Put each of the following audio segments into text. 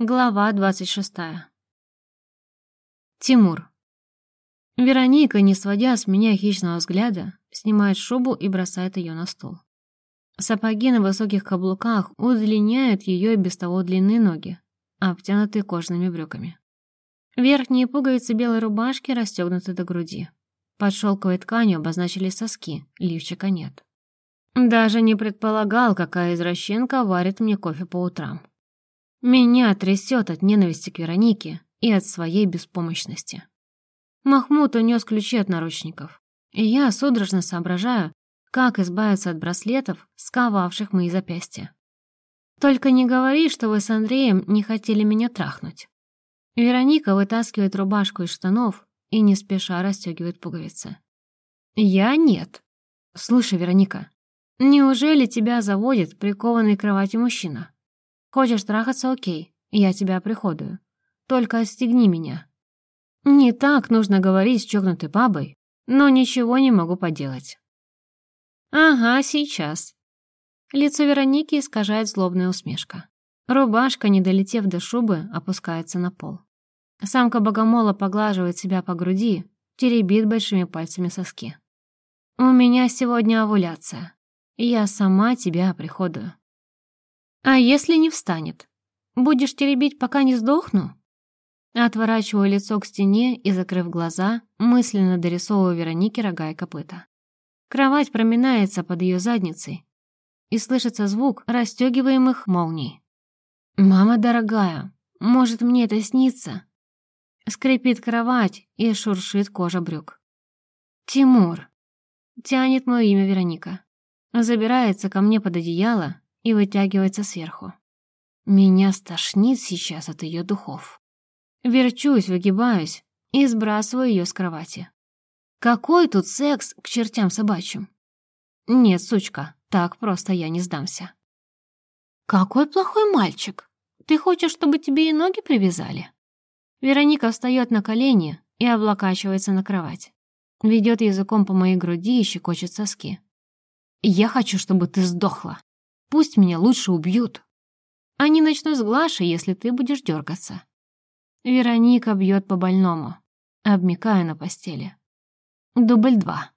Глава 26. Тимур. Вероника, не сводя с меня хищного взгляда, снимает шубу и бросает ее на стол. Сапоги на высоких каблуках удлиняют ее и без того длинные ноги, обтянутые кожаными брюками. Верхние пуговицы белой рубашки расстегнуты до груди. Под шелковой тканью обозначили соски, лифчика нет. Даже не предполагал, какая извращенка варит мне кофе по утрам. Меня трясет от ненависти к Веронике и от своей беспомощности. Махмуд унес ключи от наручников, и я судорожно соображаю, как избавиться от браслетов, сковавших мои запястья. Только не говори, что вы с Андреем не хотели меня трахнуть. Вероника вытаскивает рубашку из штанов и не спеша расстегивает пуговицы. Я нет. Слушай, Вероника, неужели тебя заводит прикованный к кровати мужчина? Хочешь трахаться — окей, я тебя приходую. Только отстегни меня. Не так нужно говорить с чокнутой бабой, но ничего не могу поделать. Ага, сейчас. Лицо Вероники искажает злобная усмешка. Рубашка, не долетев до шубы, опускается на пол. Самка богомола поглаживает себя по груди, теребит большими пальцами соски. «У меня сегодня овуляция. Я сама тебя приходую». «А если не встанет? Будешь теребить, пока не сдохну?» Отворачиваю лицо к стене и, закрыв глаза, мысленно дорисовываю Веронике рога и копыта. Кровать проминается под ее задницей, и слышится звук расстегиваемых молний. «Мама дорогая, может, мне это снится?» Скрипит кровать и шуршит кожа брюк. «Тимур!» Тянет мое имя Вероника. Забирается ко мне под одеяло и вытягивается сверху. Меня стошнит сейчас от ее духов. Верчусь, выгибаюсь и сбрасываю ее с кровати. Какой тут секс к чертям собачьим? Нет, сучка, так просто я не сдамся. Какой плохой мальчик. Ты хочешь, чтобы тебе и ноги привязали? Вероника встает на колени и облокачивается на кровать. Ведет языком по моей груди и щекочет соски. Я хочу, чтобы ты сдохла. Пусть меня лучше убьют. Они начнут с Глаши, если ты будешь дергаться. Вероника бьет по больному, обмикая на постели. Дубль два.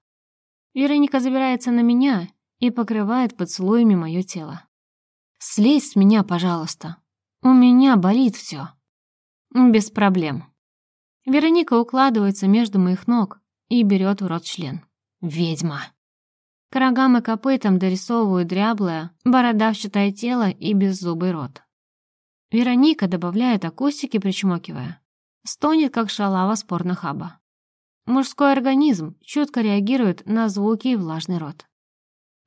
Вероника забирается на меня и покрывает поцелуями мое тело. «Слезь с меня, пожалуйста. У меня болит все». «Без проблем». Вероника укладывается между моих ног и берет в рот член. «Ведьма». К рогам и копытам дорисовываю дряблое, бородавчатое тело и беззубый рот. Вероника добавляет акустики, причмокивая. Стонет, как шалава спорнохаба. Мужской организм чутко реагирует на звуки и влажный рот.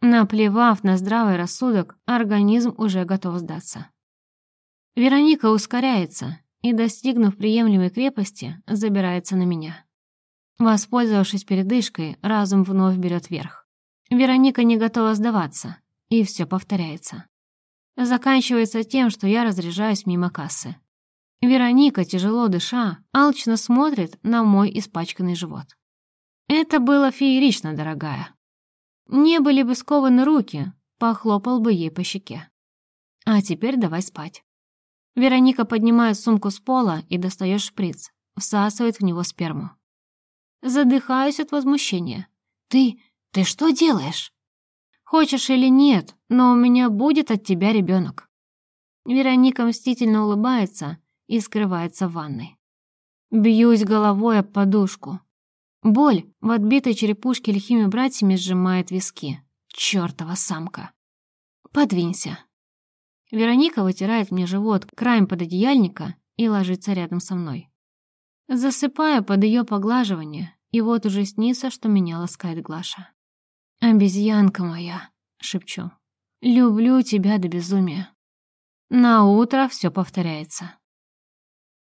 Наплевав на здравый рассудок, организм уже готов сдаться. Вероника ускоряется и, достигнув приемлемой крепости, забирается на меня. Воспользовавшись передышкой, разум вновь берет верх. Вероника не готова сдаваться, и все повторяется. Заканчивается тем, что я разряжаюсь мимо кассы. Вероника, тяжело дыша, алчно смотрит на мой испачканный живот. Это было феерично, дорогая. Не были бы скованы руки, похлопал бы ей по щеке. А теперь давай спать. Вероника поднимает сумку с пола и достает шприц, всасывает в него сперму. Задыхаюсь от возмущения. Ты «Ты что делаешь?» «Хочешь или нет, но у меня будет от тебя ребенок». Вероника мстительно улыбается и скрывается в ванной. Бьюсь головой об подушку. Боль в отбитой черепушке лихими братьями сжимает виски. Чёртова самка. Подвинься. Вероника вытирает мне живот краем пододеяльника и ложится рядом со мной. Засыпаю под ее поглаживание, и вот уже снится, что меня ласкает Глаша. «Обезьянка моя», — шепчу, — «люблю тебя до безумия». На утро все повторяется.